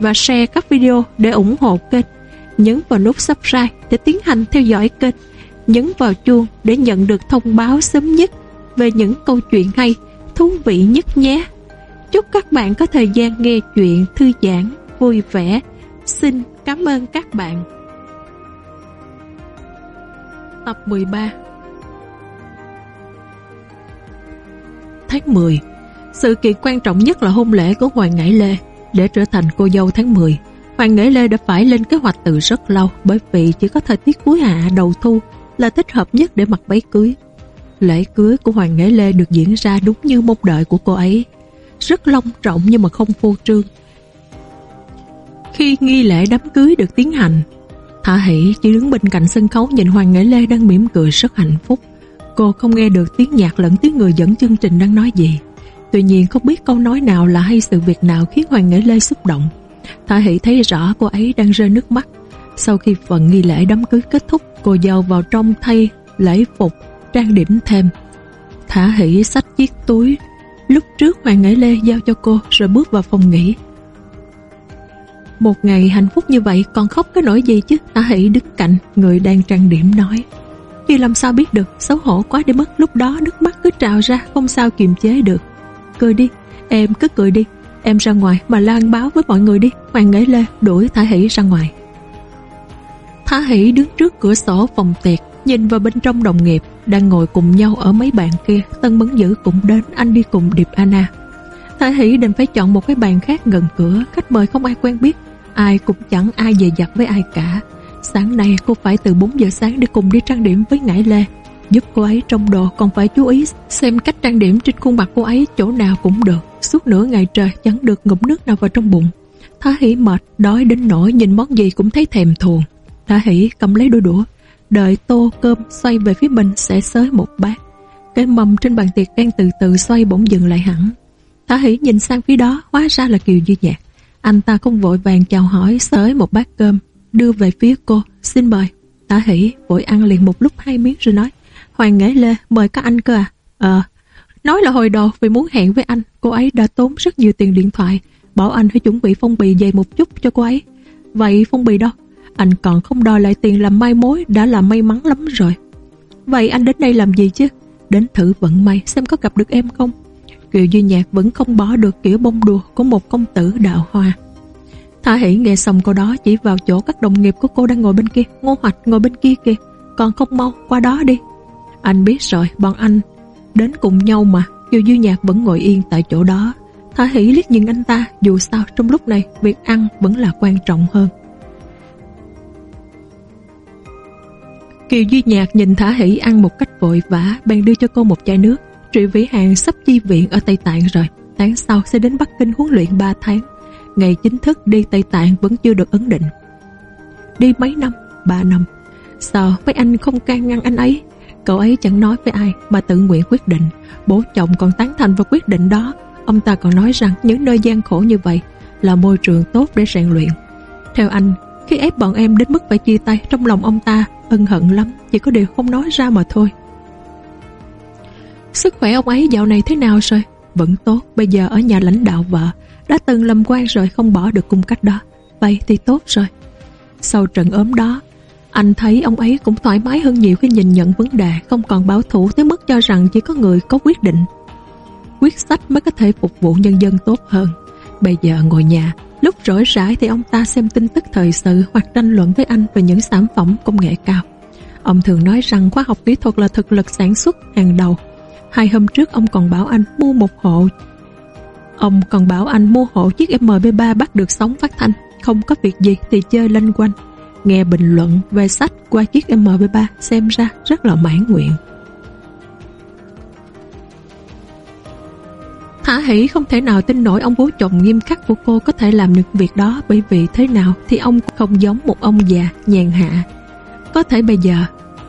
và share các video để ủng hộ kênh. Nhấn vào nút subscribe để tiến hành theo dõi kênh. Nhấn vào chuông để nhận được thông báo sớm nhất về những câu chuyện hay, thú vị nhất nhé. Chúc các bạn có thời gian nghe chuyện thư giãn, vui vẻ. Xin cảm ơn các bạn. Tập 13 Tháng 10 Sự kiện quan trọng nhất là hôn lễ của Hoàng Ngãi Lê. Để trở thành cô dâu tháng 10 Hoàng Nghệ Lê đã phải lên kế hoạch từ rất lâu Bởi vì chỉ có thời tiết cuối hạ đầu thu Là thích hợp nhất để mặc váy cưới. Lễ cưới của Hoàng Nghệ Lê được diễn ra đúng như mong đợi của cô ấy, Rất long trọng nhưng mà không phô trương. Khi nghi lễ đám cưới được tiến hành, Thả Hỷ chỉ đứng bên cạnh sân khấu nhìn Hoàng Nghệ Lê đang mỉm cười rất hạnh phúc. Cô không nghe được tiếng nhạc lẫn tiếng người dẫn chương trình đang nói gì. Tuy nhiên không biết câu nói nào là hay sự việc nào khiến Hoàng Nghệ Lê xúc động. Thả Hỷ thấy rõ cô ấy đang rơi nước mắt. Sau khi phần nghi lễ đám cưới kết thúc, Cô dâu vào trong thay lễ phục, Trang điểm thêm. Thả Hỷ xách chiếc túi. Lúc trước Hoàng Nghệ Lê giao cho cô, Rồi bước vào phòng nghỉ. Một ngày hạnh phúc như vậy Còn khóc cái nỗi gì chứ? Thả Hỷ đứng cạnh, người đang trang điểm nói. Chứ làm sao biết được, Xấu hổ quá để mất. Lúc đó nước mắt cứ trào ra, Không sao kiềm chế được. Cười đi. Em cứ cười đi. Em ra ngoài mà lan báo với mọi người đi. Hoàng Nghệ Lê đuổi Thả Hỷ ra ngoài. Thả Hỷ đứng trước cửa sổ phòng tiệc, Nhìn vào bên trong đồng nghiệp, Đang ngồi cùng nhau ở mấy bàn kia. Tân Mấn Dữ cũng đến, Anh đi cùng Điệp Anna. Thả Hỷ định phải chọn một cái bàn khác gần cửa, Khách mời không ai quen biết. Ai cũng chẳng ai về giặt với ai cả. Sáng nay cô phải từ 4 giờ sáng để cùng đi trang điểm với Ngải Lê. Giúp cô ấy trong đồ còn phải chú ý xem cách trang điểm trên khuôn mặt cô ấy chỗ nào cũng được. Suốt nửa ngày trời chẳng được ngụm nước nào vào trong bụng. Thá hỉ mệt, đói đến nỗi nhìn món gì cũng thấy thèm thuồng. Thá hỉ cầm lấy đôi đũa Đợi tô cơm xoay về phía mình sẽ xới một bát. Cái mâm trên bàn tiệc đang từ từ xoay bỗng dừng lại hẳn. Thả hỉ nhìn sang phía đó Hóa ra là Kiều Duy Nhạc. Anh ta không vội vàng chào hỏi xới một bát cơm đưa về phía cô, xin mời. Thả hỉ vội ăn liền một lúc hai miếng rồi nói, Hoàng Nghệ Lê mời các anh cơ à? Ờ, nói là hồi đầu vì muốn hẹn với anh, cô ấy đã tốn rất nhiều tiền điện thoại, bảo anh phải chuẩn bị phong bì dày một chút cho cô ấy. Vậy phong bì đâu? Anh còn không đòi lại tiền làm mai mối đã là may mắn lắm rồi. Vậy anh đến đây làm gì chứ? Đến thử vận may xem có gặp được em không? Kiều Duy Nhạc vẫn không bỏ được kiểu bông đùa của một công tử đạo hoa. Thả hỷ nghe xong câu đó chỉ vào chỗ các đồng nghiệp của cô đang ngồi bên kia Ngô Hoạch ngồi bên kia kìa Còn không mau qua đó đi anh biết rồi, bọn anh Đến cùng nhau mà Kiều Duy Nhạc vẫn ngồi yên tại chỗ đó Thả hỷ liếc nhìn anh ta, Dù sao trong lúc này, việc ăn vẫn là quan trọng hơn Kiều Duy Nhạc nhìn Thả Hỷ ăn một cách vội vã, Bèn đưa cho cô một chai nước Trị Vĩ Hàng sắp chi viện ở Tây Tạng rồi, Tháng sau sẽ đến Bắc Kinh huấn luyện 3 tháng ngày chính thức đi Tây Tạng vẫn chưa được ấn định. Đi mấy năm? Ba năm. Sao mấy anh không can ngăn anh ấy? Cậu ấy chẳng nói với ai mà tự nguyện quyết định. Bố chồng còn tán thành vào quyết định đó. Ông ta còn nói rằng những nơi gian khổ như vậy là môi trường tốt để rèn luyện. Theo anh, khi ép bọn em đến mức phải chia tay trong lòng ông ta ân hận lắm, chỉ có điều không nói ra mà thôi. Sức khỏe ông ấy dạo này thế nào rồi? Vẫn tốt, bây giờ ở nhà lãnh đạo vợ đã từng làm quan rồi không bỏ được cung cách đó Vậy thì tốt rồi Sau trận ốm đó anh thấy ông ấy cũng thoải mái hơn nhiều khi nhìn nhận vấn đề, Không còn bảo thủ tới mức cho rằng chỉ có người có quyết định. Quyết sách mới có thể phục vụ nhân dân tốt hơn. Bây giờ ngồi nhà, Lúc rỗi rãi thì ông ta xem tin tức thời sự Hoặc tranh luận với anh về những sản phẩm công nghệ cao. Ông thường nói rằng khoa học kỹ thuật là thực lực sản xuất hàng đầu. Hai hôm trước ông còn bảo anh mua một hộ. Ông còn bảo anh mua hộ chiếc MB3 bắt được sóng phát thanh. Không có việc gì thì chơi lanh quanh. Nghe bình luận về sách qua chiếc MP3 xem ra rất là mãn nguyện Thả hỷ không thể nào tin nổi ông bố chồng nghiêm khắc của cô có thể làm được việc đó bởi vì thế nào thì ông không giống một ông già nhàn hạ. Có thể bây giờ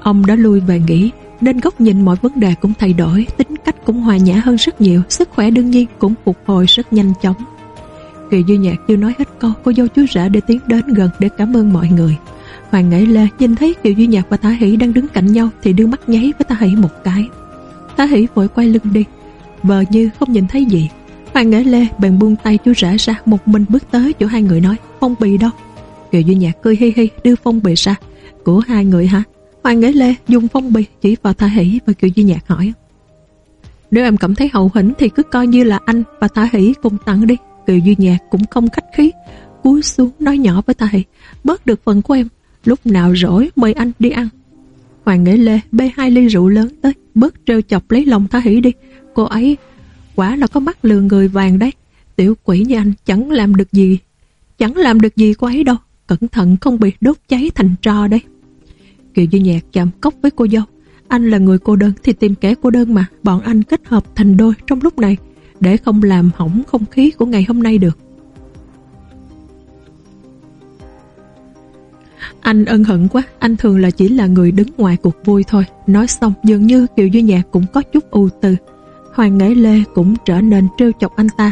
ông đã lui về nghỉ nên góc nhìn mọi vấn đề cũng thay đổi, tính cách cũng hòa nhã hơn rất nhiều, sức khỏe đương nhiên cũng phục hồi rất nhanh chóng. Kỳ Duy Nhạc chưa nói hết câu, cô dâu chú rể để tiến đến gần để cảm ơn mọi người. Hoàng Nghệ Lê nhìn thấy Kiều Duy Nhạc và Thả Hỷ đang đứng cạnh nhau thì đưa mắt nháy với Thả Hỷ một cái. Thả Hỷ vội quay lưng đi, vờ như không nhìn thấy gì. Hoàng Nghệ Lê bèn buông tay chú rể ra một mình bước tới chỗ hai người nói phong bì đâu. Kiều Duy Nhạc cười hi hi đưa phong bì ra. Của hai người hả? Hoàng Nghệ Lê dùng phong bì chỉ vào Thả Hỷ và Kiều Duy Nhạc hỏi. Nếu em cảm thấy hậu hĩnh thì cứ coi như là anh và Thả Hỷ cùng tặng đi. Kiều Duy Nhạc cũng không khách khí, cúi xuống nói nhỏ với thầy: bớt được phần của em, lúc nào rỗi mời anh đi ăn. Hoàng Nghệ Lê bê hai ly rượu lớn tới, bớt trêu chọc lấy lòng Thả Hỷ đi. Cô ấy quả là có mắt lừa người vàng đấy. Tiểu quỷ như anh chẳng làm được gì, chẳng làm được gì cô ấy đâu. Cẩn thận không bị đốt cháy thành tro đấy. Kiều Duy Nhạc chạm cốc với cô dâu. Anh là người cô đơn thì tìm kẻ cô đơn mà. Bọn anh kết hợp thành đôi trong lúc này để không làm hỏng không khí của ngày hôm nay được. Anh ân hận quá, anh thường là chỉ là người đứng ngoài cuộc vui thôi. Nói xong, dường như Kiều Duy Nhạc cũng có chút ưu tư. Hoàng Nghệ Lê cũng trở nên trêu chọc anh ta.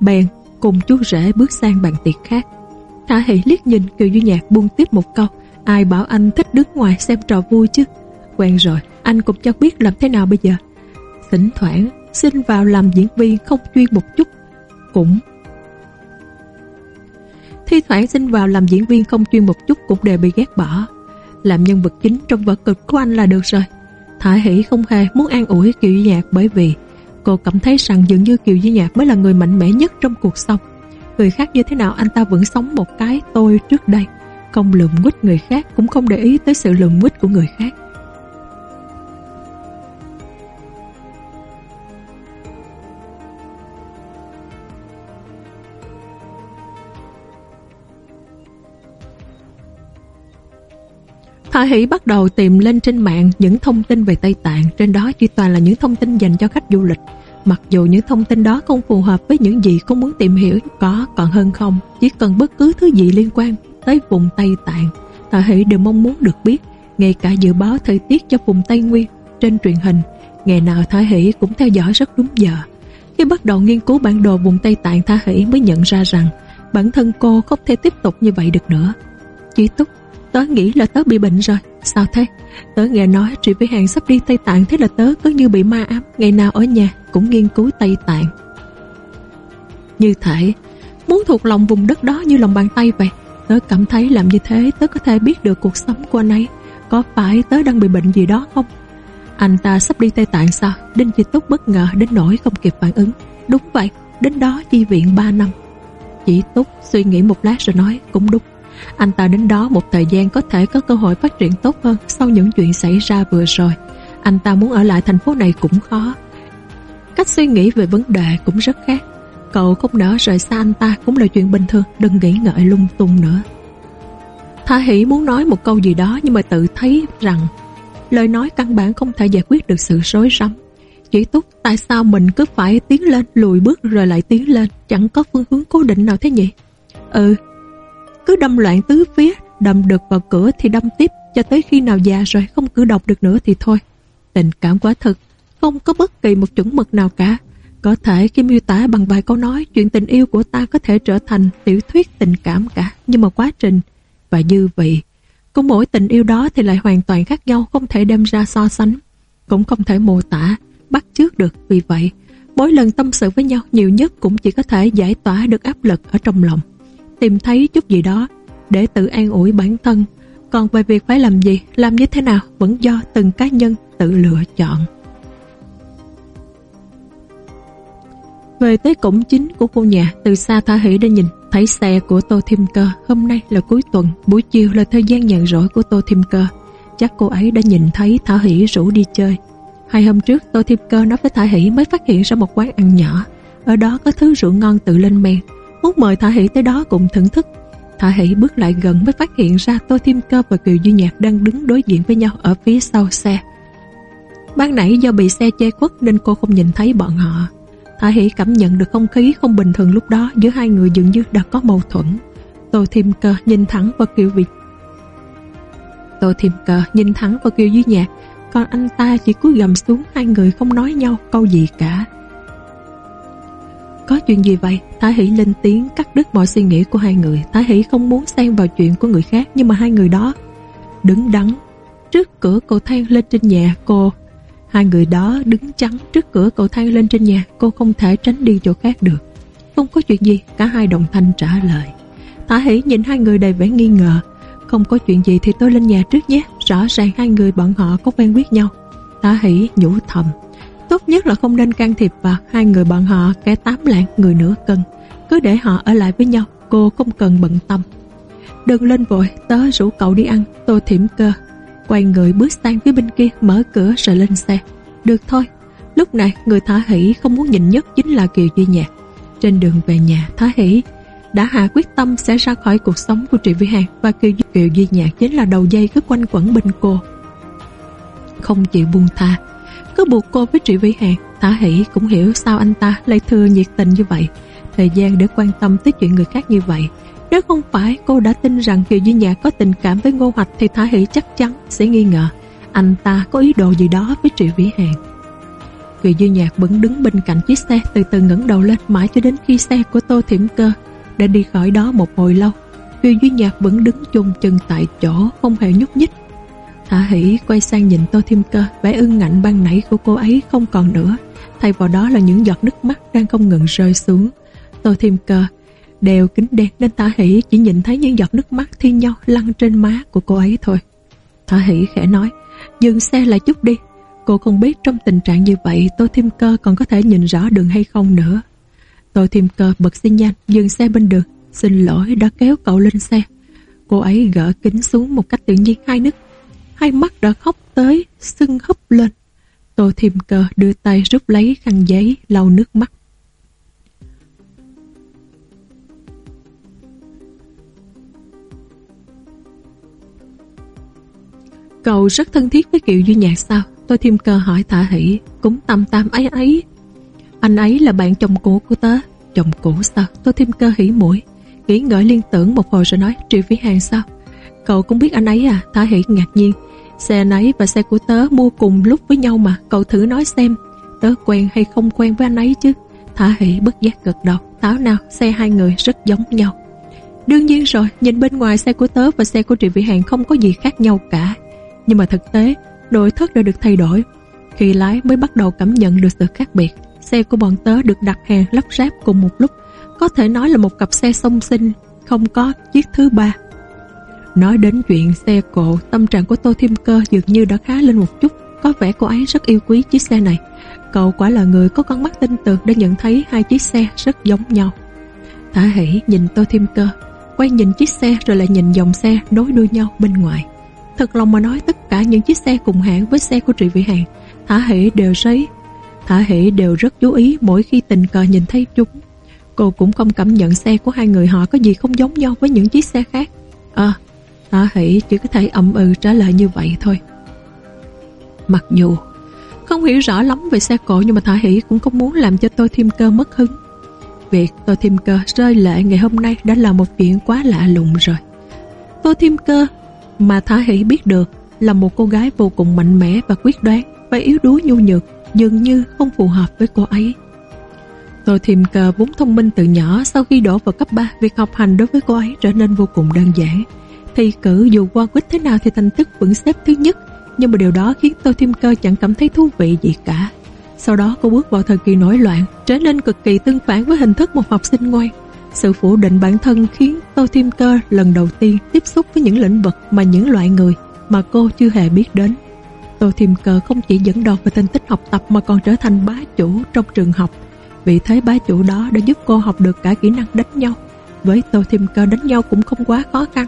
Bèn, cùng chú rể bước sang bàn tiệc khác. Thả hỷ liếc nhìn Kiều Duy Nhạc buông tiếp một câu. Ai bảo anh thích đứng ngoài xem trò vui chứ? Quen rồi, anh cũng cho biết làm thế nào bây giờ. Thỉnh thoảng, xin vào làm diễn viên không chuyên một chút, cũng thi thoảng xin vào làm diễn viên không chuyên một chút cũng đều bị ghét bỏ. Làm nhân vật chính trong vở kịch của anh là được rồi. Thả Hỷ không hề muốn an ủi Kiều Duy Nhạc bởi vì cô cảm thấy rằng dường như Kiều Duy Nhạc mới là người mạnh mẽ nhất trong cuộc sống. Người khác như thế nào anh ta vẫn sống một cái tôi trước đây. Không lượm quýt người khác cũng không để ý tới sự lượm quýt của người khác. Hạ Hỷ bắt đầu tìm lên trên mạng những thông tin về Tây Tạng, trên đó chỉ toàn là những thông tin dành cho khách du lịch. Mặc dù những thông tin đó không phù hợp với những gì cô muốn tìm hiểu, có còn hơn không, chỉ cần bất cứ thứ gì liên quan tới vùng Tây Tạng, Thả Hỷ đều mong muốn được biết, ngay cả dự báo thời tiết cho vùng Tây Nguyên trên truyền hình, ngày nào Thả Hỷ cũng theo dõi rất đúng giờ. Khi bắt đầu nghiên cứu bản đồ vùng Tây Tạng Thả Hỷ mới nhận ra rằng bản thân cô không thể tiếp tục như vậy được nữa. Chỉ túc Tớ nghĩ là tớ bị bệnh rồi. Sao thế? Tớ nghe nói chị với Hàng sắp đi Tây Tạng, Thế là tớ cứ như bị ma ám. Ngày nào ở nhà cũng nghiên cứu Tây Tạng. Như thể Muốn thuộc lòng vùng đất đó như lòng bàn tay vậy, Tớ cảm thấy làm như thế Tớ có thể biết được cuộc sống của anh ấy. Có phải tớ đang bị bệnh gì đó không? Anh ta sắp đi Tây Tạng sao? Đinh Chi Túc bất ngờ đến nỗi không kịp phản ứng. Đúng vậy, Đến đó chi viện 3 năm. Chỉ Túc suy nghĩ một lát rồi nói, Cũng đúng anh ta đến đó một thời gian có thể có cơ hội phát triển tốt hơn sau những chuyện xảy ra vừa rồi. Anh ta muốn ở lại thành phố này cũng khó. Cách suy nghĩ về vấn đề cũng rất khác. Cậu không nỡ rời xa anh ta cũng là chuyện bình thường, đừng nghĩ ngợi lung tung nữa. Tha Hỷ muốn nói một câu gì đó nhưng mà tự thấy rằng lời nói căn bản không thể giải quyết được sự rối rắm. Chỉ túc tại sao mình cứ phải tiến lên, lùi bước rồi lại tiến lên, chẳng có phương hướng cố định nào thế nhỉ? Ừ, cứ đâm loạn tứ phía, đâm được vào cửa thì đâm tiếp, cho tới khi nào già rồi không cử động được nữa thì thôi. Tình cảm quá thực, không có bất kỳ một chuẩn mực nào cả. Có thể khi miêu tả bằng vài câu nói, chuyện tình yêu của ta có thể trở thành tiểu thuyết tình cảm cả, nhưng mà quá trình và dư vị. Cũng mỗi tình yêu đó thì lại hoàn toàn khác nhau, không thể đem ra so sánh, cũng không thể mô tả, bắt chước được. Vì vậy, mỗi lần tâm sự với nhau nhiều nhất cũng chỉ có thể giải tỏa được áp lực ở trong lòng tìm thấy chút gì đó để tự an ủi bản thân. Còn về việc phải làm gì, làm như thế nào vẫn do từng cá nhân tự lựa chọn. Về tới cổng chính của khu nhà, từ xa Thả Hỷ đã nhìn thấy xe của Tô Thiêm Cơ. Hôm nay là cuối tuần, buổi chiều là thời gian nhàn rỗi của Tô Thiêm Cơ. Chắc cô ấy đã nhìn thấy Thả Hỷ rủ đi chơi. Hai hôm trước, Tô Thiêm Cơ nói với Thả Hỷ mới phát hiện ra một quán ăn nhỏ. Ở đó có thứ rượu ngon tự lên men, Út mời Thả Hỷ tới đó cùng thưởng thức. Thả Hỷ bước lại gần mới phát hiện ra Tô Thiêm Cơ và Kiều Duy Nhạc đang đứng đối diện với nhau ở phía sau xe. Ban nãy do bị xe che khuất nên cô không nhìn thấy bọn họ. Thả Hỷ cảm nhận được không khí không bình thường lúc đó giữa hai người dường như đã có mâu thuẫn. Tô Thiêm Cơ nhìn thẳng vào Kiều Việt. Tô Thiêm Cơ nhìn thẳng vào Kiều Duy Nhạc, còn anh ta chỉ cúi gầm xuống hai người không nói nhau câu gì cả. Có chuyện gì vậy? Thái Hỷ lên tiếng cắt đứt mọi suy nghĩ của hai người. Thái Hỷ không muốn xen vào chuyện của người khác nhưng mà hai người đó đứng đắn trước cửa cầu thang lên trên nhà cô. Hai người đó đứng chắn trước cửa cầu thang lên trên nhà cô không thể tránh đi chỗ khác được. Không có chuyện gì, cả hai đồng thanh trả lời. Thái Hỷ nhìn hai người đầy vẻ nghi ngờ. Không có chuyện gì thì tôi lên nhà trước nhé. Rõ ràng hai người bọn họ có quen biết nhau. Thái Hỷ nhủ thầm. Tốt nhất là không nên can thiệp vào hai người bọn họ kẻ tám lạng người nửa cân. Cứ để họ ở lại với nhau, cô không cần bận tâm. Đừng lên vội, tớ rủ cậu đi ăn, tôi thiểm cơ. Quay người bước sang phía bên kia, mở cửa rồi lên xe. Được thôi, lúc này người Thả Hỷ không muốn nhìn nhất chính là Kiều Duy Nhạc. Trên đường về nhà, Thả Hỷ đã hạ quyết tâm sẽ ra khỏi cuộc sống của Trị Vĩ Hàng và Kiều, Kiều Duy Nhạc chính là đầu dây cứ quanh quẩn bên cô. Không chịu buông tha, cứ buộc cô với Trị Vĩ Hàng Thả Hỷ cũng hiểu sao anh ta lại thừa nhiệt tình như vậy. Thời gian để quan tâm tới chuyện người khác như vậy, Nếu không phải cô đã tin rằng Kiều Duy Nhạc có tình cảm với Ngô Hoạch Thì Thả Hỷ chắc chắn sẽ nghi ngờ. Anh ta có ý đồ gì đó với Trị Vĩ Hàng Kiều Duy Nhạc vẫn đứng bên cạnh chiếc xe Từ từ ngẩng đầu lên mãi cho đến khi xe của Tô Thiểm Cơ Đã đi khỏi đó một hồi lâu. Kiều Duy Nhạc vẫn đứng chung chân tại chỗ, Không hề nhúc nhích. Thả hỷ quay sang nhìn Tô Thiêm Cơ, Vẻ ưng ngạnh ban nãy của cô ấy không còn nữa. Thay vào đó là những giọt nước mắt Đang không ngừng rơi xuống. Tô Thiêm Cơ, đều kính đen Nên Thả hỷ chỉ nhìn thấy những giọt nước mắt Thi nhau lăn trên má của cô ấy thôi. Thả hỷ khẽ nói, Dừng xe lại chút đi. Cô không biết trong tình trạng như vậy Tô Thiêm Cơ còn có thể nhìn rõ đường hay không nữa. Tô Thiêm Cơ bật xi nhanh Dừng xe bên đường. Xin lỗi đã kéo cậu lên xe. Cô ấy gỡ kính xuống một cách tự nhiên, hai nước hai mắt đã khóc tới, sưng húp lên. Tô thìm cờ đưa tay rút lấy khăn giấy, lau nước mắt. Cậu rất thân thiết với Kiều Duy Nhạc sao? Tô Thiêm Cơ hỏi Thả Hỷ, cũng tầm tam ấy ấy. Anh ấy là bạn chồng cũ của tớ. Chồng cũ sao? Tô Thiêm Cơ hỉ mũi. Nghĩ ngợi liên tưởng một hồi rồi nói, Triệu Vĩ Hàng sao? Cậu cũng biết anh ấy à? Thả Hỷ ngạc nhiên. Xe nấy và xe của tớ mua cùng lúc với nhau mà, Cậu thử nói xem. Tớ quen hay không quen với anh ấy chứ? Thả hỷ bất giác gật đầu. Táo nào, xe hai người rất giống nhau. Đương nhiên rồi, Nhìn bên ngoài xe của tớ và xe của Trị Vĩ Hàng Không có gì khác nhau cả. Nhưng mà thực tế, nội thất đã được thay đổi. Khi lái mới bắt đầu cảm nhận được sự khác biệt. Xe của bọn tớ được đặt hàng lắp ráp cùng một lúc. Có thể nói là một cặp xe song sinh. Không có chiếc thứ ba. Nói đến chuyện xe cộ, tâm trạng của Tô Thiêm Cơ dường như đã khá lên một chút. Có vẻ cô ấy rất yêu quý chiếc xe này. Cậu quả là người có con mắt tinh tường để nhận thấy hai chiếc xe rất giống nhau. Thả hỷ nhìn Tô Thiêm Cơ, quay nhìn chiếc xe rồi lại nhìn dòng xe nối đuôi nhau bên ngoài. Thật lòng mà nói tất cả những chiếc xe cùng hãng với xe của Trị Vĩ Hàng, Thả hỷ đều thấy Thả hỷ đều rất chú ý mỗi khi tình cờ nhìn thấy chúng. Cô cũng không cảm nhận xe của hai người họ có gì không giống nhau với những chiếc xe khác. À, Thả hỷ chỉ có thể ậm ừ trả lời như vậy thôi. Mặc dù, Không hiểu rõ lắm về xe cộ Nhưng mà Thả hỷ cũng không muốn làm cho tôi thêm cơ mất hứng. Việc tôi thêm cơ rơi lệ ngày hôm nay Đã là một chuyện quá lạ lùng rồi. Tôi thêm cơ Mà Thả hỷ biết được Là một cô gái vô cùng mạnh mẽ và quyết đoán Và yếu đuối nhu nhược, Dường như không phù hợp với cô ấy. Tôi thêm cơ vốn thông minh từ nhỏ, Sau khi đổ vào cấp 3 Việc học hành đối với cô ấy trở nên vô cùng đơn giản. Thi cử dù qua quýt thế nào thì thành tích vẫn xếp thứ nhất. Nhưng mà điều đó khiến Tô Thiêm Cơ chẳng cảm thấy thú vị gì cả. Sau đó cô bước vào thời kỳ nổi loạn, Trở nên cực kỳ tương phản với hình thức một học sinh ngoan Sự phủ định bản thân khiến Tô Thiêm Cơ lần đầu tiên tiếp xúc với những lĩnh vực mà những loại người mà cô chưa hề biết đến. Tô Thiêm Cơ không chỉ dẫn đầu về thành tích học tập mà còn trở thành bá chủ trong trường học. Vì thế bá chủ đó đã giúp cô học được cả kỹ năng đánh nhau. Với Tô Thiêm Cơ đánh nhau cũng không quá khó khăn.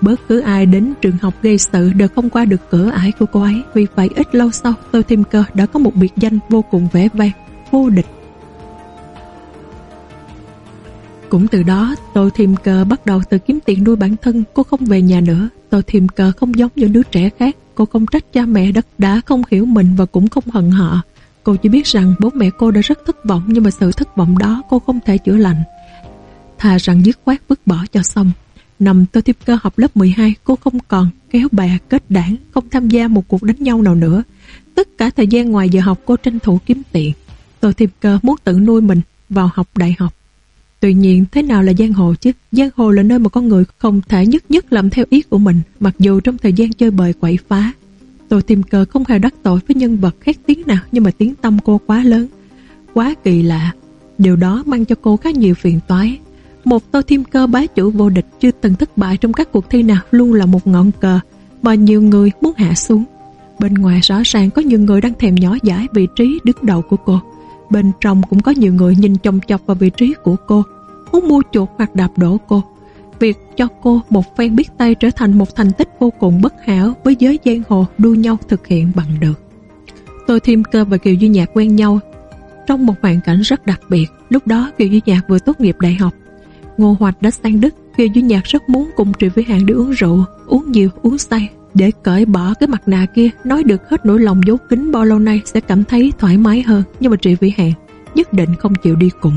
Bất cứ ai đến trường học gây sự đều không qua được cửa ải của cô ấy. Vì vậy ít lâu sau tôi thêm Cơ đã có một biệt danh vô cùng vẻ vang, vô địch. Cũng từ đó tôi thêm Cơ bắt đầu tự kiếm tiền nuôi bản thân. Cô không về nhà nữa. Tôi thêm Cơ không giống những đứa trẻ khác. Cô không trách cha mẹ đất đã không hiểu mình và cũng không hận họ. Cô chỉ biết rằng bố mẹ cô đã rất thất vọng nhưng mà sự thất vọng đó cô không thể chữa lành. Thà rằng dứt khoát vứt bỏ cho xong. Năm tôi tiếp cơ học lớp 12 cô không còn kéo bè kết đảng không tham gia một cuộc đánh nhau nào nữa. Tất cả thời gian ngoài giờ học cô tranh thủ kiếm tiền. Tôi thiệp cơ muốn tự nuôi mình vào học đại học. Tuy nhiên thế nào là giang hồ chứ? Giang hồ là nơi mà con người không thể nhất nhất làm theo ý của mình mặc dù trong thời gian chơi bời quậy phá. Tôi tìm cờ không hề đắc tội với nhân vật khác tiếng nào nhưng mà tiếng tâm cô quá lớn, quá kỳ lạ. Điều đó mang cho cô khá nhiều phiền toái. Một tô thiêm cơ bá chủ vô địch chưa từng thất bại trong các cuộc thi nào luôn là một ngọn cờ mà nhiều người muốn hạ xuống. Bên ngoài rõ ràng có nhiều người đang thèm nhỏ giải vị trí đứng đầu của cô. Bên trong cũng có nhiều người nhìn chồng chọc vào vị trí của cô, muốn mua chuột hoặc đạp đổ cô. Việc cho cô một phen biết tay trở thành một thành tích vô cùng bất hảo với giới giang hồ đua nhau thực hiện bằng được. Tôi Thiêm Cơ và Kiều Duy Nhạc quen nhau trong một hoàn cảnh rất đặc biệt. Lúc đó Kiều Duy Nhạc vừa tốt nghiệp đại học. Ngô Hoạch đã sang Đức, Kiều Duy Nhạc rất muốn cùng trị Vĩ Hàng đi uống rượu, uống nhiều, uống say, để cởi bỏ cái mặt nạ kia nói được hết nỗi lòng dấu kín bao lâu nay sẽ cảm thấy thoải mái hơn. Nhưng mà Trị Vĩ Hàng nhất định không chịu đi cùng.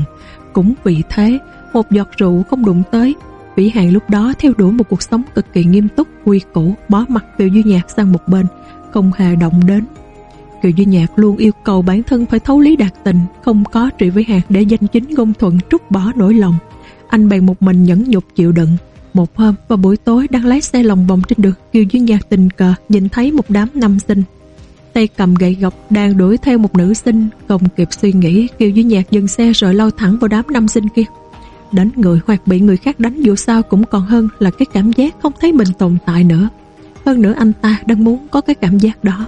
Cũng vì thế một giọt rượu không đụng tới Vĩ Hàng lúc đó theo đuổi một cuộc sống cực kỳ nghiêm túc quy củ bó mặt Kiều Duy Nhạc sang một bên không hề động đến. Kiều Duy Nhạc luôn yêu cầu bản thân phải thấu lý đạt tình không có Trị Vĩ Hạn để danh chính ngôn thuận trút bỏ nỗi lòng anh bèn một mình nhẫn nhục chịu đựng. Một hôm vào buổi tối đang lái xe lòng vòng trên đường Kiều Duy Nhạc tình cờ, nhìn thấy một đám nam sinh. Tay cầm gậy gộc đang đuổi theo một nữ sinh, không kịp suy nghĩ Kiều Duy Nhạc dừng xe rồi lao thẳng vào đám nam sinh kia. Đánh người hoặc bị người khác đánh dù sao cũng còn hơn là cái cảm giác không thấy mình tồn tại nữa. Hơn nữa anh ta đang muốn có cái cảm giác đó.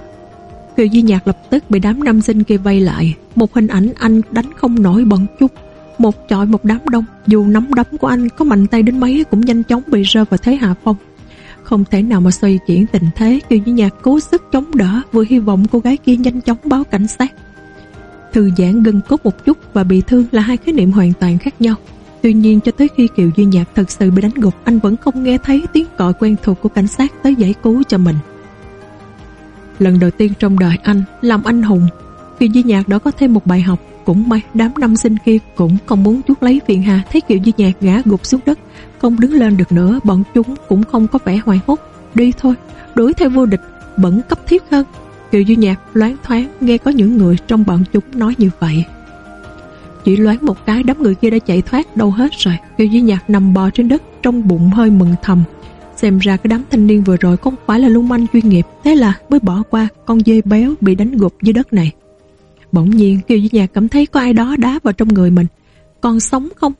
Kiều Duy Nhạc lập tức bị đám nam sinh kia vây lại. Một hình ảnh anh đánh không nổi bọn chút một chọi một đám đông, Dù nắm đấm của anh có mạnh tay đến mấy Cũng nhanh chóng bị rơi vào thế hạ phong. Không thể nào mà xoay chuyển tình thế Kiều Duy Nhạc cố sức chống đỡ Vừa hy vọng cô gái kia nhanh chóng báo cảnh sát. Thư giãn gân cốt một chút Và bị thương là hai khái niệm hoàn toàn khác nhau. Tuy nhiên cho tới khi Kiều Duy Nhạc thật sự bị đánh gục, Anh vẫn không nghe thấy tiếng gọi quen thuộc của cảnh sát tới giải cứu cho mình. Lần đầu tiên trong đời anh, làm anh hùng Kiều Duy Nhạc đã có thêm một bài học, cũng may đám năm sinh kia cũng không muốn chuốt lấy phiền hà, thấy Kiều Duy Nhạc gã gục xuống đất, không đứng lên được nữa, bọn chúng cũng không có vẻ hoài hốt. Đi thôi, đuổi theo vô địch, bẩn cấp thiết hơn. Kiều Duy Nhạc loáng thoáng nghe có những người trong bọn chúng nói như vậy. Chỉ loáng một cái, đám người kia đã chạy thoát đâu hết rồi. Kiều Duy Nhạc nằm bò trên đất, trong bụng hơi mừng thầm. Xem ra cái đám thanh niên vừa rồi không phải là lưu manh chuyên nghiệp, thế là mới bỏ qua, con dê béo bị đánh gục dưới đất này. Bỗng nhiên, Kiều Duy Nhạc cảm thấy có ai đó đá vào trong người mình. Còn sống không?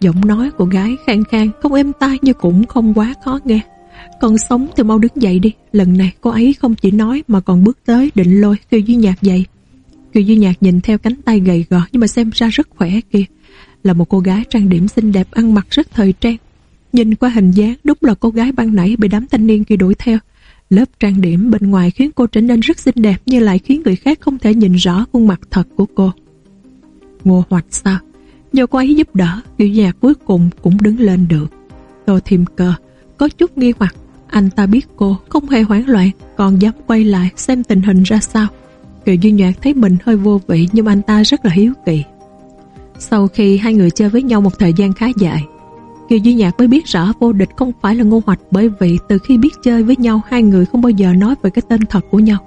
Giọng nói của gái khang khang, Không êm tai nhưng cũng không quá khó nghe. Còn sống thì mau đứng dậy đi. Lần này cô ấy không chỉ nói Mà còn bước tới định lôi Kiều Duy Nhạc dậy. Kiều Duy Nhạc nhìn theo cánh tay gầy gò Nhưng mà xem ra rất khỏe kia. Là một cô gái trang điểm xinh đẹp, Ăn mặc rất thời trang. Nhìn qua hình dáng, đúng là cô gái ban nãy Bị đám thanh niên kia đuổi theo. Lớp trang điểm bên ngoài khiến cô trở nên rất xinh đẹp nhưng lại khiến người khác không thể nhìn rõ khuôn mặt thật của cô. Ngô Hoạch sao? Nhờ cô ấy giúp đỡ, kiểu nhà cuối cùng cũng đứng lên được. Tô Thiêm Cơ có chút nghi hoặc, anh ta biết cô không hề hoảng loạn, còn dám quay lại xem tình hình ra sao. Kiều Duy Nhạc thấy mình hơi vô vị nhưng anh ta rất là hiếu kỳ. Sau khi hai người chơi với nhau một thời gian khá dài, Kiều Duy Nhạc mới biết rõ vô địch không phải là ngô hoạch bởi vì từ khi biết chơi với nhau hai người không bao giờ nói về cái tên thật của nhau.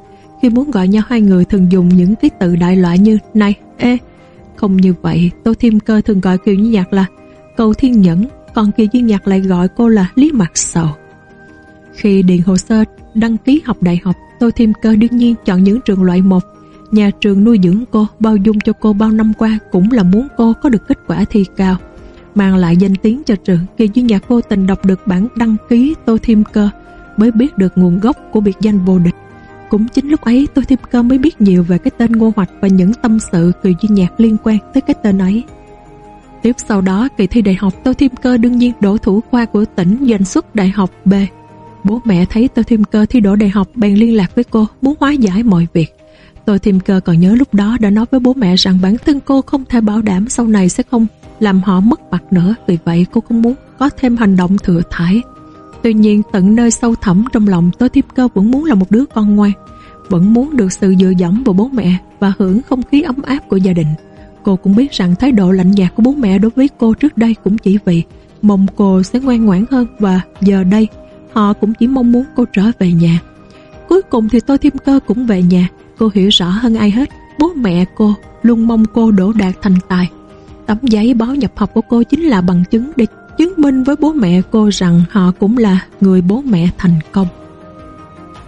Khi muốn gọi nhau hai người thường dùng những cái từ đại loại như này, ê. Không như vậy, Tô Thiêm Cơ thường gọi Kiều Duy Nhạc là Cầu Thiên Nhẫn, còn Kiều Duy Nhạc lại gọi cô là Lý Mặt Sầu. Khi điền hồ sơ đăng ký học đại học, Tô Thiêm Cơ đương nhiên chọn những trường loại 1. Nhà trường nuôi dưỡng cô, bao dung cho cô bao năm qua cũng là muốn cô có được kết quả thi cao mang lại danh tiếng cho trường. Khi duy nhạc vô tình đọc được bản đăng ký Tô Thiêm Cơ mới biết được nguồn gốc của biệt danh vô địch. Cũng chính lúc ấy, Tô Thiêm Cơ mới biết nhiều về cái tên Ngô Hoạch và những tâm sự từ duy nhạc liên quan tới cái tên ấy. Tiếp sau đó, kỳ thi đại học, Tô Thiêm Cơ đương nhiên đổ thủ khoa của tỉnh giành xuất đại học B. Bố mẹ thấy Tô Thiêm Cơ thi đổ đại học bèn liên lạc với cô, muốn hóa giải mọi việc tôi Thiêm Cơ còn nhớ lúc đó đã nói với bố mẹ rằng bản thân cô không thể bảo đảm sau này sẽ không làm họ mất mặt nữa vì vậy cô không muốn có thêm hành động thừa thải tuy nhiên tận nơi sâu thẳm trong lòng tôi thiếp cơ vẫn muốn là một đứa con ngoan, vẫn muốn được sự dựa dẫm của bố mẹ và hưởng không khí ấm áp của gia đình. Cô cũng biết rằng thái độ lạnh nhạt của bố mẹ đối với cô trước đây cũng chỉ vì mong cô sẽ ngoan ngoãn hơn và giờ đây họ cũng chỉ mong muốn cô trở về nhà. Cuối cùng thì tôi thêm cơ cũng về nhà, cô hiểu rõ hơn ai hết, bố mẹ cô luôn mong cô đổ đạt thành tài. Tấm giấy báo nhập học của cô chính là bằng chứng để chứng minh với bố mẹ cô rằng họ cũng là người bố mẹ thành công.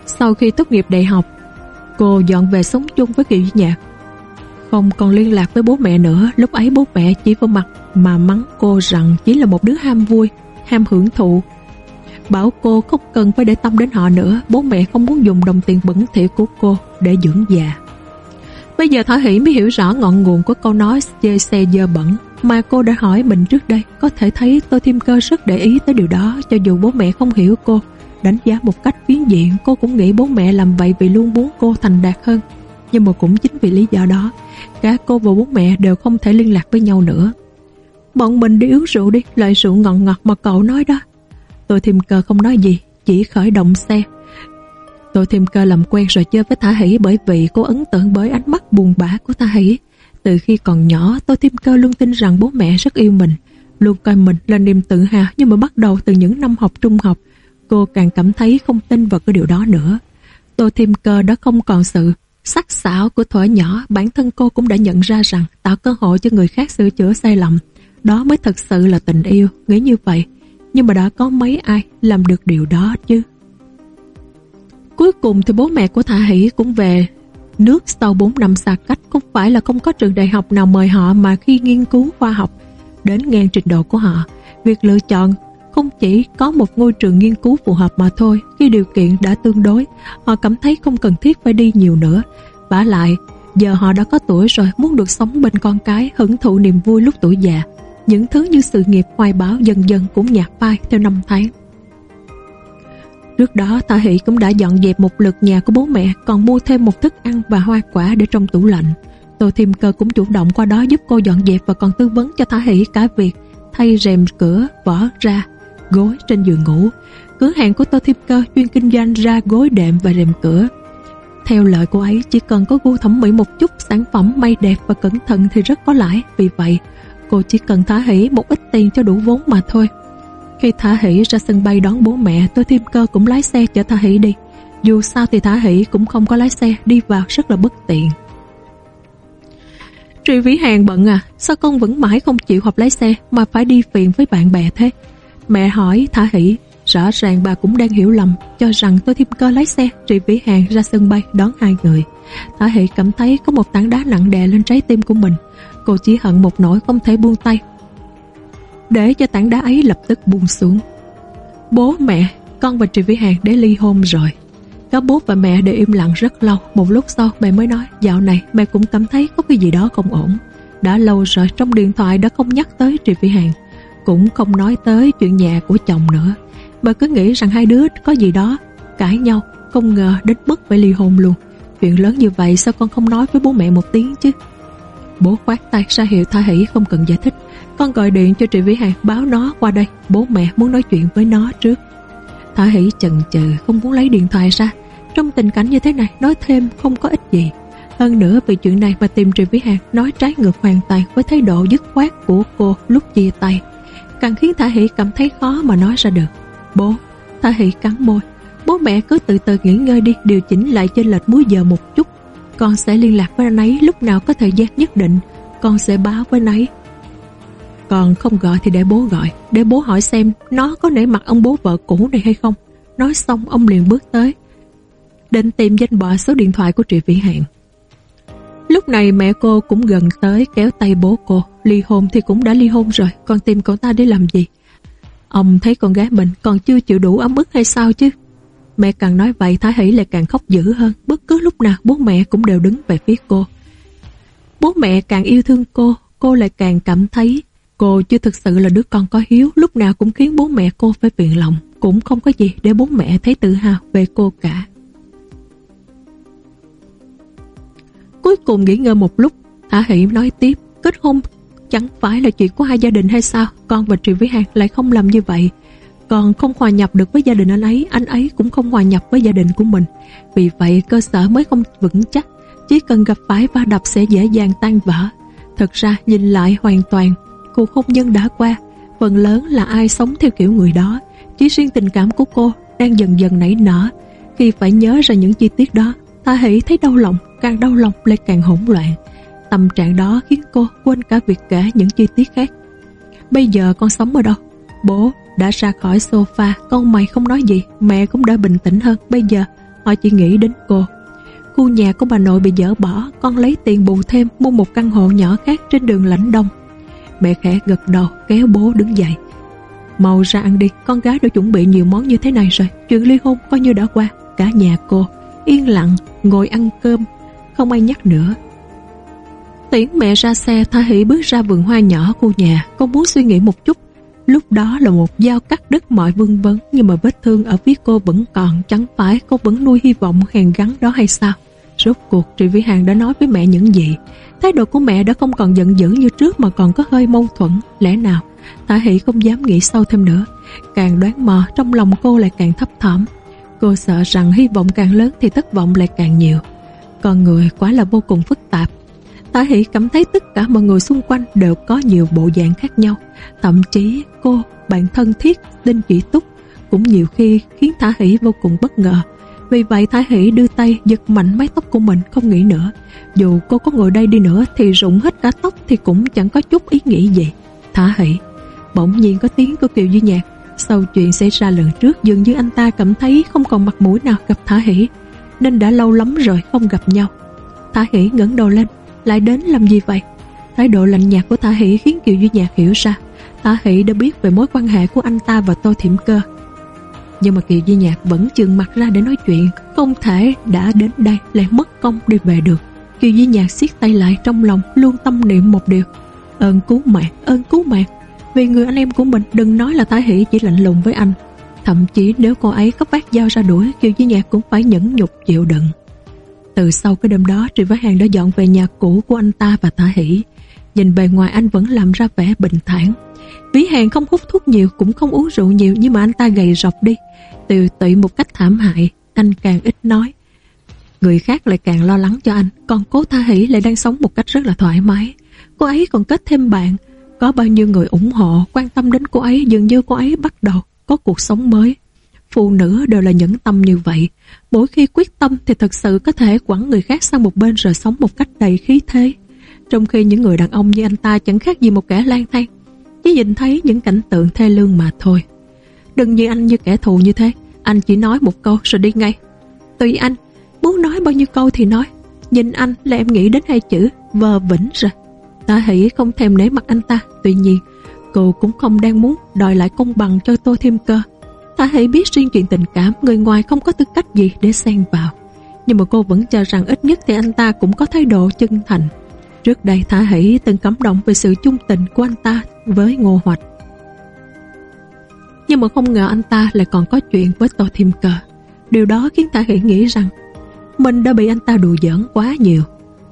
Sau khi tốt nghiệp đại học, cô dọn về sống chung với Kiều Nhạc. Không còn liên lạc với bố mẹ nữa, lúc ấy bố mẹ chỉ vào mặt mà mắng cô rằng chỉ là một đứa ham vui, ham hưởng thụ. Bảo cô không cần phải để tâm đến họ nữa, bố mẹ không muốn dùng đồng tiền bẩn thỉu của cô để dưỡng già. Bây giờ Thỏ Hỷ mới hiểu rõ ngọn nguồn của câu nói chê xe dơ bẩn mà cô đã hỏi mình trước đây. Có thể thấy tôi thêm cơ rất để ý tới điều đó cho dù bố mẹ không hiểu cô. Đánh giá một cách phiến diện cô cũng nghĩ bố mẹ làm vậy vì luôn muốn cô thành đạt hơn. Nhưng mà cũng chính vì lý do đó cả cô và bố mẹ đều không thể liên lạc với nhau nữa. Bọn mình đi uống rượu đi, loại rượu ngọt ngọt mà cậu nói đó. Tôi thêm cơ không nói gì, chỉ khởi động xe Tôi thêm cơ làm quen rồi chơi với Thả Hỷ bởi vì cô ấn tượng bởi ánh mắt buồn bã của Thả Hỷ. Từ khi còn nhỏ, tôi thêm cơ luôn tin rằng bố mẹ rất yêu mình, luôn coi mình là niềm tự hào nhưng mà bắt đầu từ những năm học trung học, cô càng cảm thấy không tin vào cái điều đó nữa. Tôi thêm cơ đã không còn sự sắc sảo của thuở nhỏ, bản thân cô cũng đã nhận ra rằng tạo cơ hội cho người khác sửa chữa sai lầm. Đó mới thật sự là tình yêu, nghĩ như vậy. Nhưng mà đã có mấy ai làm được điều đó chứ? Cuối cùng thì bố mẹ của Thả Hỷ cũng về nước sau 4 năm xa cách không phải là không có trường đại học nào mời họ mà khi nghiên cứu khoa học, đến ngang trình độ của họ. Việc lựa chọn không chỉ có một ngôi trường nghiên cứu phù hợp mà thôi khi điều kiện đã tương đối, họ cảm thấy không cần thiết phải đi nhiều nữa vả lại, giờ họ đã có tuổi rồi, muốn được sống bên con cái, hưởng thụ niềm vui lúc tuổi già những thứ như sự nghiệp hoài bão dần dần cũng nhạt phai theo năm tháng Trước đó Thả Hỷ cũng đã dọn dẹp một lượt nhà của bố mẹ còn mua thêm một thức ăn và hoa quả để trong tủ lạnh. Tô Thiêm Cơ cũng chủ động qua đó giúp cô dọn dẹp và còn tư vấn cho Thả Hỷ cả việc thay rèm cửa, vỏ ra, gối trên giường ngủ. Cửa hàng của Tô Thiêm Cơ chuyên kinh doanh ra gối đệm và rèm cửa. Theo lời cô ấy, chỉ cần có gu thẩm mỹ một chút, sản phẩm may đẹp và cẩn thận thì rất có lãi. Vì vậy, cô chỉ cần Thả Hỷ một ít tiền cho đủ vốn mà thôi. Khi Thả Hỷ ra sân bay đón bố mẹ, Tôi thêm cơ cũng lái xe chở Thả Hỷ đi. Dù sao thì Thả Hỷ cũng không có lái xe, Đi vào rất là bất tiện. Trị Vĩ Hàng bận à Sao con vẫn mãi không chịu học lái xe Mà phải đi phiền với bạn bè thế? Mẹ hỏi, Thả Hỷ, Rõ ràng bà cũng đang hiểu lầm, Cho rằng tôi thêm cơ lái xe. Trị Vĩ Hàng ra sân bay đón hai người. Thả Hỷ cảm thấy có một tảng đá nặng đè lên trái tim của mình. Cô chỉ hận một nỗi không thể buông tay. Để cho tảng đá ấy lập tức buông xuống. Bố mẹ, con và Trì Vĩ Hàng để ly hôn rồi. Cả bố và mẹ đều im lặng rất lâu. Một lúc sau mẹ mới nói Dạo này mẹ cũng cảm thấy có cái gì đó không ổn. Đã lâu rồi trong điện thoại đã không nhắc tới Trì Vĩ Hàng Cũng không nói tới chuyện nhà của chồng nữa. Bà cứ nghĩ rằng hai đứa có gì đó Cãi nhau Không ngờ đến mức phải ly hôn luôn. Chuyện lớn như vậy sao con không nói với bố mẹ một tiếng chứ? Bố khoát tay ra hiệu Tha Hỷ không cần giải thích. Con gọi điện cho Trị Vĩ Hàng báo nó qua đây. Bố mẹ muốn nói chuyện với nó trước. Thả Hỷ chần chừ, không muốn lấy điện thoại ra. Trong tình cảnh như thế này, Nói thêm không có ích gì. Hơn nữa, vì chuyện này mà tìm Trị Vĩ Hàng Nói trái ngược hoàn toàn với thái độ dứt khoát của cô lúc chia tay. Càng khiến Thả Hỷ cảm thấy khó mà nói ra được. Bố Thả Hỷ cắn môi. Bố mẹ cứ từ từ nghỉ ngơi đi, Điều chỉnh lại trên lệch múi giờ một chút. Con sẽ liên lạc với anh ấy lúc nào có thời gian nhất định. Con sẽ báo với anh ấy. Còn không gọi thì để bố gọi, Để bố hỏi xem nó có nể mặt ông bố vợ cũ này hay không. Nói xong, ông liền bước tới. Định tìm danh bạ số điện thoại của Trị Vĩ Hạn Lúc này mẹ cô cũng gần tới kéo tay bố cô. Ly hôn thì cũng đã ly hôn rồi, Còn tìm cậu ta để làm gì? Ông thấy con gái mình còn chưa chịu đủ ấm ức hay sao chứ? Mẹ càng nói vậy, Thái Hỷ lại càng khóc dữ hơn. Bất cứ lúc nào, bố mẹ cũng đều đứng về phía cô. Bố mẹ càng yêu thương cô Cô lại càng cảm thấy Cô chưa thực sự là đứa con có hiếu. Lúc nào cũng khiến bố mẹ cô phải phiền lòng, cũng không có gì để bố mẹ thấy tự hào về cô cả. Cuối cùng nghỉ ngơi một lúc Thả Hỷ nói tiếp, kết hôn chẳng phải là chuyện của hai gia đình hay sao? Con và Triệu Vĩ Hàng lại không làm như vậy còn không hòa nhập được với gia đình anh ấy, anh ấy cũng không hòa nhập với gia đình của mình. Vì vậy cơ sở mới không vững chắc, chỉ cần gặp phải va đập sẽ dễ dàng tan vỡ. Thật ra nhìn lại hoàn toàn, cuộc hôn nhân đã qua, phần lớn là ai sống theo kiểu người đó. Chỉ riêng tình cảm của cô đang dần dần nảy nở. Khi phải nhớ ra những chi tiết đó, ta hãy thấy đau lòng, càng đau lòng lại càng hỗn loạn. Tâm trạng đó khiến cô quên cả việc kể những chi tiết khác. Bây giờ con sống ở đâu? Bố đã ra khỏi sofa, con mày không nói gì, mẹ cũng đã bình tĩnh hơn. Bây giờ họ chỉ nghĩ đến cô. Khu nhà của bà nội bị dỡ bỏ, con lấy tiền bù thêm mua một căn hộ nhỏ khác trên đường lãnh đông. Mẹ khẽ gật đầu kéo bố đứng dậy. Mau ra ăn đi, con gái đã chuẩn bị nhiều món như thế này rồi. Chuyện ly hôn coi như đã qua. Cả nhà cô yên lặng ngồi ăn cơm, không ai nhắc nữa. Tiễn mẹ ra xe, Tha Hỷ bước ra vườn hoa nhỏ của nhà. Con muốn suy nghĩ một chút Lúc đó là một dao cắt đứt mọi vương vấn, nhưng mà vết thương ở phía cô vẫn còn, chẳng phải cô vẫn nuôi hy vọng hàng gắn đó hay sao? Rốt cuộc Trị Vĩ Hàng đã nói với mẹ những gì? Thái độ của mẹ đã không còn giận dữ như trước mà còn có hơi mâu thuẫn. Lẽ nào? Thả Hỷ không dám nghĩ sâu thêm nữa. Càng đoán mò, trong lòng cô lại càng thấp thỏm. Cô sợ rằng hy vọng càng lớn thì thất vọng lại càng nhiều. Con người quá là vô cùng phức tạp. Tả Hỷ cảm thấy tất cả mọi người xung quanh đều có nhiều bộ dạng khác nhau. Thậm chí cô, bạn thân thiết, Đinh Chỉ Túc cũng nhiều khi khiến Thả Hỷ vô cùng bất ngờ. Vì vậy Thả Hỷ đưa tay giật mạnh mái tóc của mình không nghĩ nữa. Dù cô có ngồi đây đi nữa thì rụng hết cả tóc thì cũng chẳng có chút ý nghĩ gì. Thả Hỷ, bỗng nhiên có tiếng của Kiều Duy Nhạc. Sau chuyện xảy ra lần trước dường như anh ta cảm thấy không còn mặt mũi nào gặp Thả Hỷ nên đã lâu lắm rồi không gặp nhau. Thả Hỷ ngẩng đầu lên lại đến làm gì vậy? Thái độ lạnh nhạt của tả Hỷ khiến Kiều Duy Nhạc hiểu ra tả Hỷ đã biết về mối quan hệ của anh ta và Tô Thiểm Cơ. Nhưng mà Kiều Duy Nhạc vẫn chừng mặt ra để nói chuyện, không thể đã đến đây lại mất công đi về được. Kiều Duy Nhạc siết tay lại trong lòng luôn tâm niệm một điều. Ơn cứu mạng, ơn cứu mạng. Vì người anh em của mình đừng nói là tả Hỷ chỉ lạnh lùng với anh. Thậm chí nếu cô ấy có vác dao ra đuổi, Kiều Duy Nhạc cũng phải nhẫn nhục chịu đựng. Từ sau cái đêm đó Trị Võ Hàng đã dọn về nhà cũ của anh ta và Tạ Hỷ. Nhìn bề ngoài, anh vẫn làm ra vẻ bình thản. Vĩ Hàng không hút thuốc nhiều, Cũng không uống rượu nhiều, Nhưng mà anh ta gầy rọc đi. Tiều tụy một cách thảm hại Anh càng ít nói. Người khác lại càng lo lắng cho anh. Còn cố Tha Hỷ lại đang sống một cách rất là thoải mái. Cô ấy còn kết thêm bạn. Có bao nhiêu người ủng hộ, Quan tâm đến cô ấy, Dường như cô ấy bắt đầu có cuộc sống mới. Phụ nữ đều là nhẫn tâm như vậy. Mỗi khi quyết tâm thì thật sự có thể quẳng người khác sang một bên rồi sống một cách đầy khí thế. Trong khi những người đàn ông như anh ta chẳng khác gì một kẻ lang thang, Chỉ nhìn thấy những cảnh tượng thê lương mà thôi. Đừng như anh như kẻ thù như thế, Anh chỉ nói một câu rồi đi ngay. Tùy anh Muốn nói bao nhiêu câu thì nói, Nhìn anh là em nghĩ đến hai chữ vờ vĩnh rồi. Ta hỷ không thèm nể mặt anh ta, Tuy nhiên, cô cũng không đang muốn đòi lại công bằng cho tôi thêm cơ. Ta hãy biết riêng chuyện tình cảm, Người ngoài không có tư cách gì để xen vào. Nhưng mà cô vẫn cho rằng ít nhất Thì anh ta cũng có thái độ chân thành. Trước đây, Thả Hỷ từng cảm động Về sự chung tình của anh ta với Ngô Hoạch. Nhưng mà không ngờ anh ta lại còn có chuyện với Tô Thiêm Cờ. Điều đó khiến Thả Hỷ nghĩ rằng Mình đã bị anh ta đùa giỡn quá nhiều.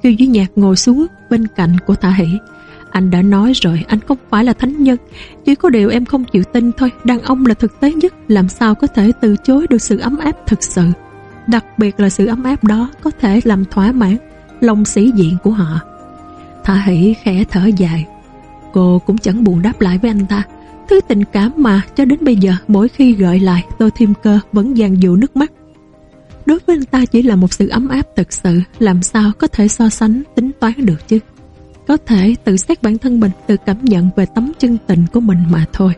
Kiều Duy Nhạc ngồi xuống bên cạnh của Thả Hỷ anh đã nói rồi, anh không phải là thánh nhân. Chỉ có điều em không chịu tin thôi, Đàn ông là thực tế nhất. Làm sao có thể từ chối được sự ấm áp thực sự? Đặc biệt là sự ấm áp đó Có thể làm thỏa mãn Lòng sĩ diện của họ. Thả hỷ khẽ thở dài. Cô cũng chẳng buồn đáp lại với anh ta. Thứ tình cảm mà cho đến bây giờ, Mỗi khi gợi lại, tôi thêm cơ, Vẫn dàn dụ nước mắt. Đối với anh ta chỉ là một sự ấm áp thực sự, Làm sao có thể so sánh, tính toán được chứ? Có thể tự xét bản thân mình, Tự cảm nhận về tấm chân tình của mình mà thôi.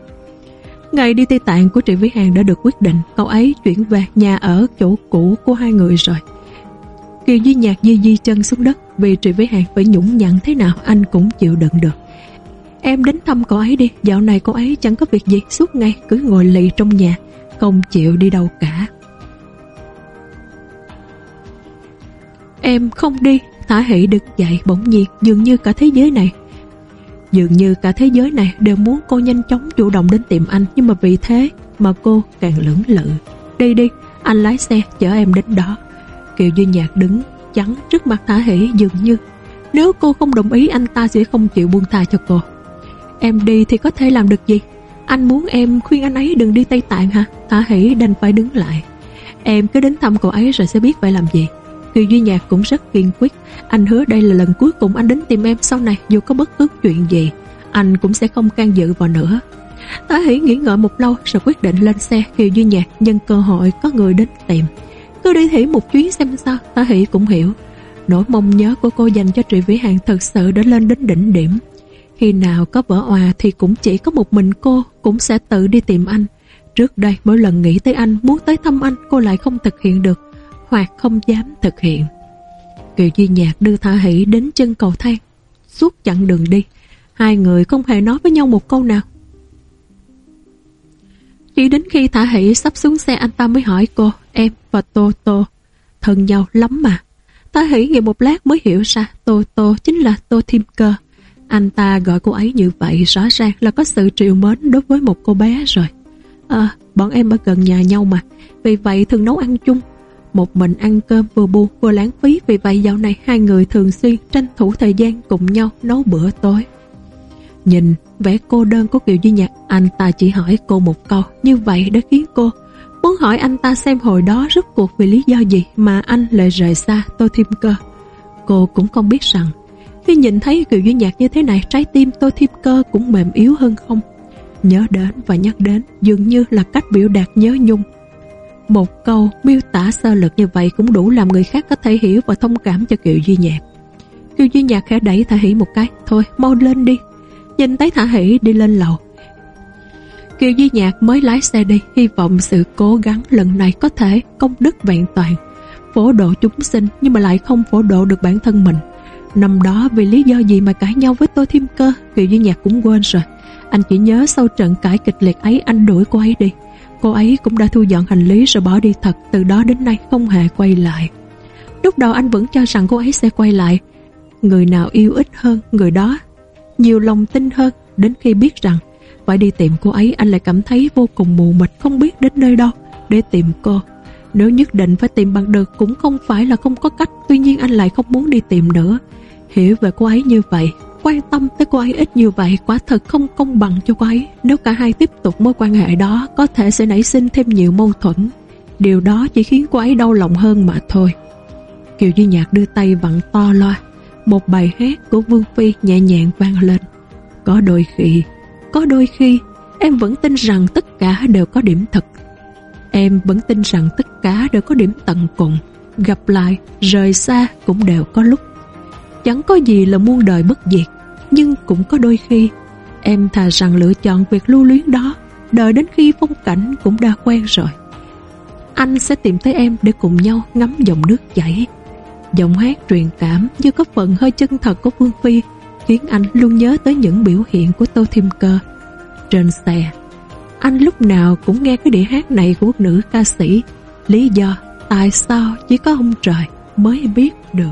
Ngày đi Tây Tạng của Trị Vĩ Hàng đã được quyết định, Cậu ấy chuyển về nhà ở chỗ cũ của hai người rồi. Kiều Duy Nhạc di di chân xuống đất, Vì Trị Vĩ Hàng phải nhũng nhặn thế nào, Anh cũng chịu đựng được. Em đến thăm cậu ấy đi, Dạo này cậu ấy chẳng có việc gì, Suốt ngày cứ ngồi lì trong nhà, Không chịu đi đâu cả. Em không đi Thả hỷ đứng dậy bỗng nhiên dường như cả thế giới này Dường như cả thế giới này đều muốn cô nhanh chóng chủ động đến tìm anh Nhưng mà vì thế mà cô càng lưỡng lự Đi đi, anh lái xe chở em đến đó Kiều Duy Nhạc đứng chắn trước mặt Thả Hỷ dường như Nếu cô không đồng ý anh ta sẽ không chịu buông tha cho cô Em đi thì có thể làm được gì Anh muốn em khuyên anh ấy đừng đi Tây Tạng hả? Thả hỷ đành phải đứng lại. Em cứ đến thăm cô ấy rồi sẽ biết phải làm gì. Kiều Duy Nhạc cũng rất kiên quyết. Anh hứa đây là lần cuối cùng anh đến tìm em sau này dù có bất cứ chuyện gì. Anh cũng sẽ không can dự vào nữa. Thả hỷ nghĩ ngợi một lâu rồi quyết định lên xe Kiều Duy Nhạc nhân cơ hội có người đến tìm. Cứ đi thỉ một chuyến xem sao. Thả hỷ cũng hiểu. Nỗi mong nhớ của cô dành cho Trị Vĩ Hàng thật sự đã lên đến đỉnh điểm. Khi nào có vỡ òa thì cũng chỉ có một mình cô cũng sẽ tự đi tìm anh. Trước đây mỗi lần nghĩ tới anh, muốn tới thăm anh, cô lại không thực hiện được, hoặc không dám thực hiện. Kiều Duy Nhạc đưa Thả Hỷ đến chân cầu thang, suốt chặng đường đi. Hai người không hề nói với nhau một câu nào. Chỉ đến khi Thả Hỷ sắp xuống xe anh ta mới hỏi cô, em và Tô Tô, thân nhau lắm mà. Thả Hỷ nghĩ một lát mới hiểu ra Tô Tô chính là Tô Thiêm Cơ. Anh ta gọi cô ấy như vậy rõ ràng là có sự triệu mến đối với một cô bé rồi. À, bọn em ở gần nhà nhau mà, vì vậy thường nấu ăn chung. Một mình ăn cơm vừa buồn vừa lãng phí, vì vậy dạo này hai người thường xuyên tranh thủ thời gian cùng nhau nấu bữa tối. Nhìn vẻ cô đơn của Kiều Duy Nhạc, anh ta chỉ hỏi cô một câu, như vậy đã khiến cô muốn hỏi anh ta xem hồi đó rút cuộc vì lý do gì mà anh lại rời xa tôi Thiêm Cơ. Cô cũng không biết rằng khi nhìn thấy Kiều Duy Nhạc như thế này, trái tim tôi thiêm cơ cũng mềm yếu hơn không? Nhớ đến và nhắc đến dường như là cách biểu đạt nhớ nhung. Một câu miêu tả sơ lược như vậy cũng đủ làm người khác có thể hiểu và thông cảm cho Kiều Duy Nhạc. Kiều Duy Nhạc khẽ đẩy Thả Hỷ một cái, thôi mau lên đi. Nhìn thấy Thả Hỷ đi lên lầu. Kiều Duy Nhạc mới lái xe đi, hy vọng sự cố gắng lần này có thể công đức vẹn toàn. Phổ độ chúng sinh nhưng mà lại không phổ độ được bản thân mình. Năm đó vì lý do gì mà cãi nhau với tôi thêm cơ Kiều Duy Nhạc cũng quên rồi Anh chỉ nhớ sau trận cãi kịch liệt ấy Anh đuổi cô ấy đi Cô ấy cũng đã thu dọn hành lý rồi bỏ đi thật, Từ đó đến nay không hề quay lại. Lúc đầu anh vẫn cho rằng cô ấy sẽ quay lại. Người nào yêu ít hơn Người đó, nhiều lòng tin hơn, Đến khi biết rằng phải đi tìm cô ấy, Anh lại cảm thấy vô cùng mù mịt, Không biết đến nơi đâu để tìm cô. Nếu nhất định phải tìm bằng được Cũng không phải là không có cách, Tuy nhiên anh lại không muốn đi tìm nữa. Hiểu về cô ấy như vậy Quan tâm tới cô ấy ít như vậy Quả thật không công bằng cho cô ấy. Nếu cả hai tiếp tục mối quan hệ đó Có thể sẽ nảy sinh thêm nhiều mâu thuẫn. Điều đó chỉ khiến cô ấy đau lòng hơn mà thôi. Kiều Duy Nhạc đưa tay vặn to loa. Một bài hát của Vương Phi nhẹ nhàng vang lên. Có đôi khi Có đôi khi Em vẫn tin rằng tất cả đều có điểm thật. Em vẫn tin rằng tất cả đều có điểm tận cùng. Gặp lại, rời xa cũng đều có lúc. Chẳng có gì là muôn đời bất diệt. Nhưng cũng có đôi khi, Em thà rằng lựa chọn việc lưu luyến đó, Đợi đến khi phong cảnh cũng đã quen rồi. Anh sẽ tìm tới em để cùng nhau ngắm dòng nước chảy. Giọng hát truyền cảm như có phần hơi chân thật của Phương Phi, Khiến anh luôn nhớ tới những biểu hiện của Tô Thiêm Cơ. Trên xe, Anh lúc nào cũng nghe cái đĩa hát này của nữ ca sĩ. Lý do tại sao chỉ có ông trời mới biết được.